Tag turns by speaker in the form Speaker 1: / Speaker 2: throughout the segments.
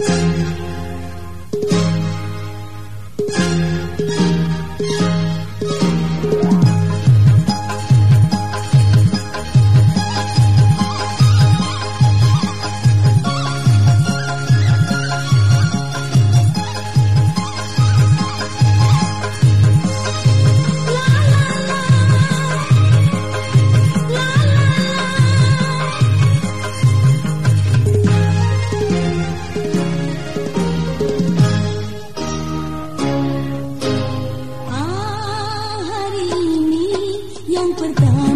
Speaker 1: 嗯。tan tu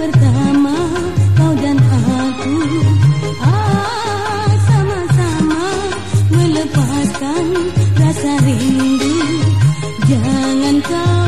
Speaker 1: pertama kau dan aku. Ah sama-sama melepaskan rasa rindu. Jangan kau